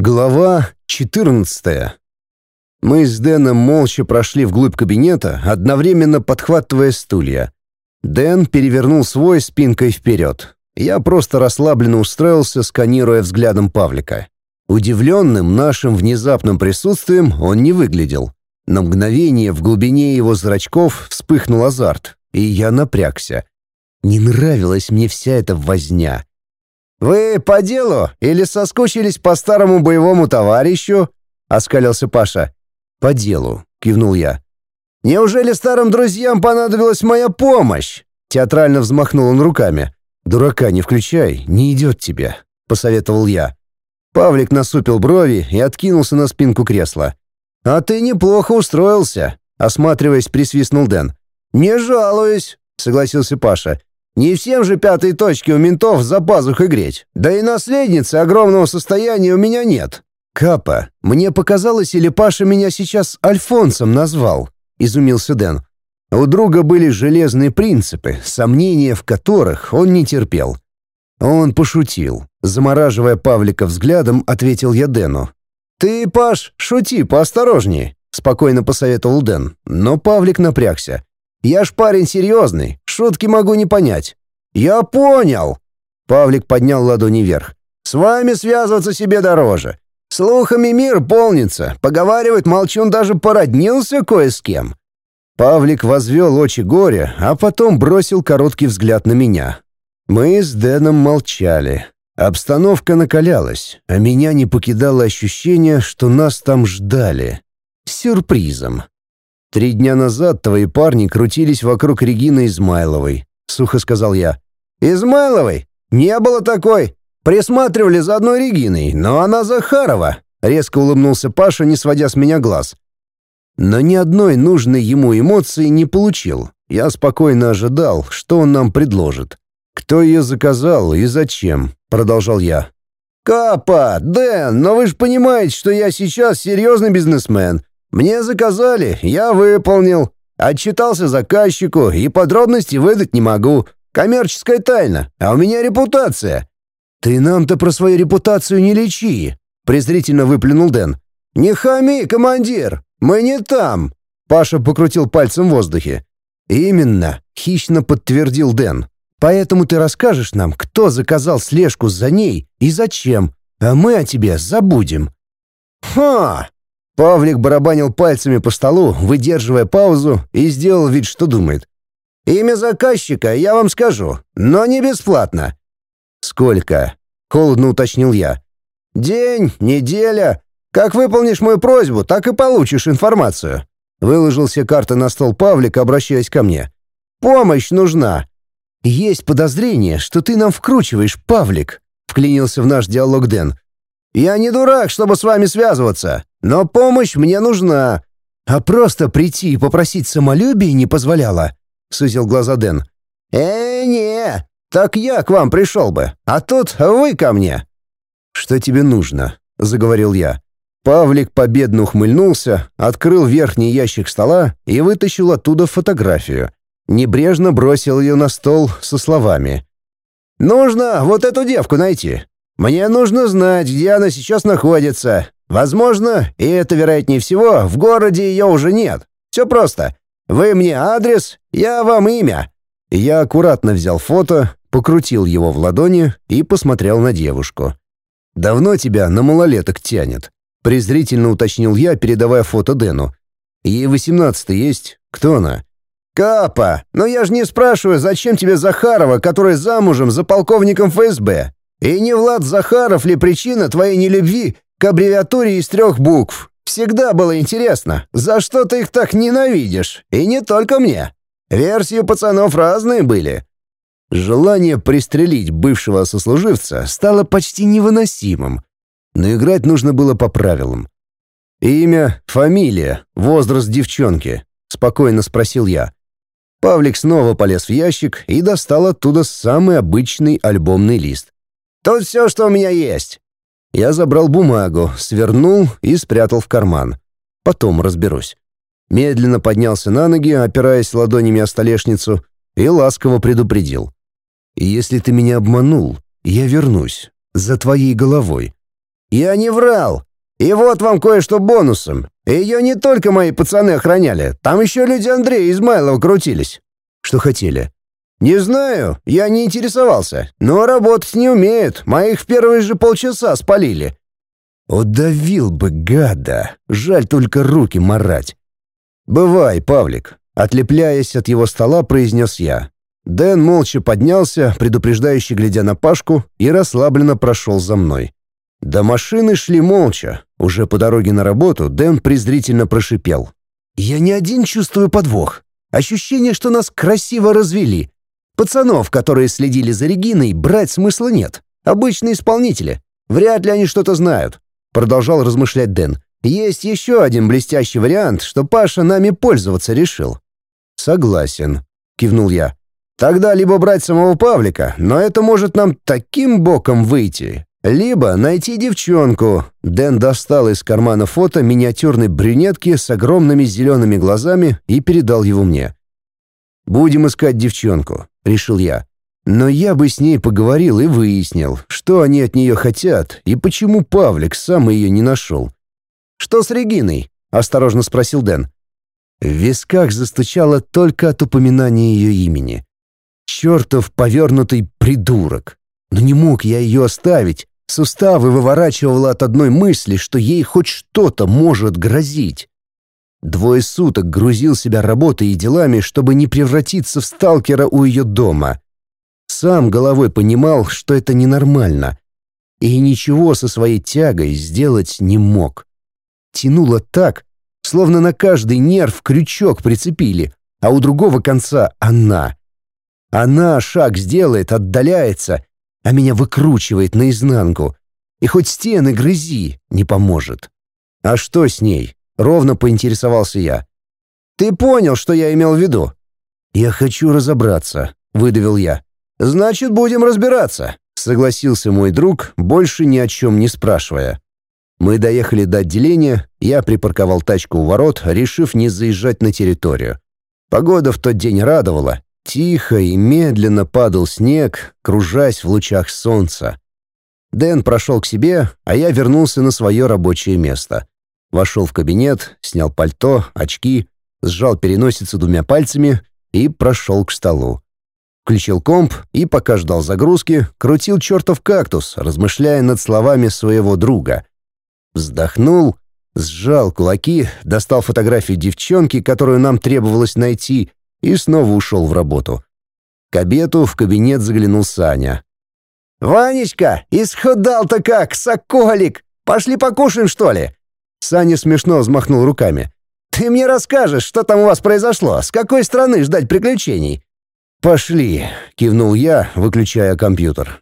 Глава 14. Мы с Дэном молча прошли вглубь кабинета, одновременно подхватывая стулья. Дэн перевернул свой спинкой вперед. Я просто расслабленно устроился, сканируя взглядом Павлика. Удивленным нашим внезапным присутствием он не выглядел. На мгновение в глубине его зрачков вспыхнул азарт, и я напрягся. Не нравилась мне вся эта возня. «Вы по делу или соскучились по старому боевому товарищу?» — оскалился Паша. «По делу», — кивнул я. «Неужели старым друзьям понадобилась моя помощь?» Театрально взмахнул он руками. «Дурака не включай, не идет тебе», — посоветовал я. Павлик насупил брови и откинулся на спинку кресла. «А ты неплохо устроился», — осматриваясь, присвистнул Дэн. «Не жалуюсь», — согласился Паша. Не всем же пятые точки у ментов за пазухой греть. Да и наследницы огромного состояния у меня нет. Капа, мне показалось, или Паша меня сейчас Альфонсом назвал, изумился Дэн. У друга были железные принципы, сомнения в которых он не терпел. Он пошутил. Замораживая Павлика взглядом, ответил я Дэну. «Ты, Паш, шути поосторожнее», — спокойно посоветовал Дэн. Но Павлик напрягся. «Я ж парень серьезный, шутки могу не понять». «Я понял!» Павлик поднял ладони вверх. «С вами связываться себе дороже. Слухами мир полнится. Поговаривает, молчун даже породнился кое с кем». Павлик возвел очи горя, а потом бросил короткий взгляд на меня. Мы с Дэном молчали. Обстановка накалялась, а меня не покидало ощущение, что нас там ждали. Сюрпризом. Три дня назад твои парни крутились вокруг Регины Измайловой. — сухо сказал я. «Измайловой? Не было такой. Присматривали за одной Региной, но она Захарова», — резко улыбнулся Паша, не сводя с меня глаз. Но ни одной нужной ему эмоции не получил. Я спокойно ожидал, что он нам предложит. «Кто ее заказал и зачем?» — продолжал я. «Капа, Дэн, но вы же понимаете, что я сейчас серьезный бизнесмен. Мне заказали, я выполнил. Отчитался заказчику и подробности выдать не могу. Коммерческая тайна, а у меня репутация». «Ты нам-то про свою репутацию не лечи», — презрительно выплюнул Дэн. «Не хами, командир, мы не там», — Паша покрутил пальцем в воздухе. «Именно», — хищно подтвердил Дэн. «Поэтому ты расскажешь нам, кто заказал слежку за ней и зачем, а мы о тебе забудем». «Ха!» Павлик барабанил пальцами по столу, выдерживая паузу, и сделал вид, что думает. «Имя заказчика я вам скажу, но не бесплатно». «Сколько?» — холодно уточнил я. «День, неделя. Как выполнишь мою просьбу, так и получишь информацию». Выложил все карты на стол Павлик, обращаясь ко мне. «Помощь нужна». «Есть подозрение, что ты нам вкручиваешь, Павлик», — вклинился в наш диалог Дэн. «Я не дурак, чтобы с вами связываться. Но помощь мне нужна. А просто прийти и попросить самолюбие не позволяло, сузил глаза Дэн. Э, не, так я к вам пришел бы, а тут вы ко мне. Что тебе нужно? заговорил я. Павлик победно ухмыльнулся, открыл верхний ящик стола и вытащил оттуда фотографию. Небрежно бросил ее на стол со словами. «Нужно вот эту девку найти. Мне нужно знать, где она сейчас находится, Возможно, и это вероятнее всего, в городе ее уже нет. Все просто. Вы мне адрес, я вам имя». Я аккуратно взял фото, покрутил его в ладони и посмотрел на девушку. «Давно тебя на малолеток тянет?» — презрительно уточнил я, передавая фото Дэну. «Ей восемнадцатый есть? Кто она?» «Капа, но я же не спрашиваю, зачем тебе Захарова, которая замужем за полковником ФСБ? И не Влад Захаров ли причина твоей нелюбви к аббревиатуре из трех букв. Всегда было интересно, за что ты их так ненавидишь? И не только мне. Версии пацанов разные были. Желание пристрелить бывшего сослуживца стало почти невыносимым. Но играть нужно было по правилам. «Имя, фамилия, возраст девчонки?» — спокойно спросил я. Павлик снова полез в ящик и достал оттуда самый обычный альбомный лист. «Тут все, что у меня есть. Я забрал бумагу, свернул и спрятал в карман. Потом разберусь. Медленно поднялся на ноги, опираясь ладонями о столешницу, и ласково предупредил. «Если ты меня обманул, я вернусь. За твоей головой. Я не врал. И вот вам кое-что бонусом. Ее не только мои пацаны охраняли, там еще люди Андрея Измайлова крутились. Что хотели? Не знаю, я не интересовался, но работать не умеют, моих в первые же полчаса спалили. Удавил бы гада, жаль только руки марать. «Бывай, Павлик», — отлепляясь от его стола, произнес я. Дэн молча поднялся, предупреждающе глядя на Пашку, и расслабленно прошел за мной. До машины шли молча. Уже по дороге на работу Дэн презрительно прошипел. «Я не один чувствую подвох. Ощущение, что нас красиво развели. Пацанов, которые следили за Региной, брать смысла нет. Обычные исполнители. Вряд ли они что-то знают», — продолжал размышлять Дэн. «Есть еще один блестящий вариант, что Паша нами пользоваться решил». «Согласен», — кивнул я. Тогда либо брать самого Павлика, но это может нам таким боком выйти, либо найти девчонку. Дэн достал из кармана фото миниатюрной брюнетки с огромными зелеными глазами и передал его мне. «Будем искать девчонку», — решил я. Но я бы с ней поговорил и выяснил, что они от нее хотят и почему Павлик сам ее не нашел. «Что с Региной?» — осторожно спросил Дэн. В висках застучало только от упоминания ее имени. Чертов повернутый придурок. Но не мог я ее оставить. Суставы выворачивало от одной мысли, что ей хоть что-то может грозить. Двое суток грузил себя работой и делами, чтобы не превратиться в сталкера у ее дома. Сам головой понимал, что это ненормально. И ничего со своей тягой сделать не мог. Тянуло так, словно на каждый нерв крючок прицепили, а у другого конца она. Она шаг сделает, отдаляется, а меня выкручивает наизнанку. И хоть стены грызи, не поможет. А что с ней? Ровно поинтересовался я. Ты понял, что я имел в виду? Я хочу разобраться, выдавил я. Значит, будем разбираться, согласился мой друг, больше ни о чем не спрашивая. Мы доехали до отделения, я припарковал тачку у ворот, решив не заезжать на территорию. Погода в тот день радовала, Тихо и медленно падал снег, кружась в лучах солнца. Дэн прошел к себе, а я вернулся на свое рабочее место. Вошел в кабинет, снял пальто, очки, сжал переносицу двумя пальцами и прошел к столу. Включил комп и, пока ждал загрузки, крутил чертов кактус, размышляя над словами своего друга. Вздохнул, сжал кулаки, достал фотографию девчонки, которую нам требовалось найти, и снова ушел в работу. К обеду в кабинет заглянул Саня. «Ванечка, исхудал-то как, соколик! Пошли покушаем, что ли?» Саня смешно взмахнул руками. «Ты мне расскажешь, что там у вас произошло, с какой страны ждать приключений?» «Пошли», — кивнул я, выключая компьютер.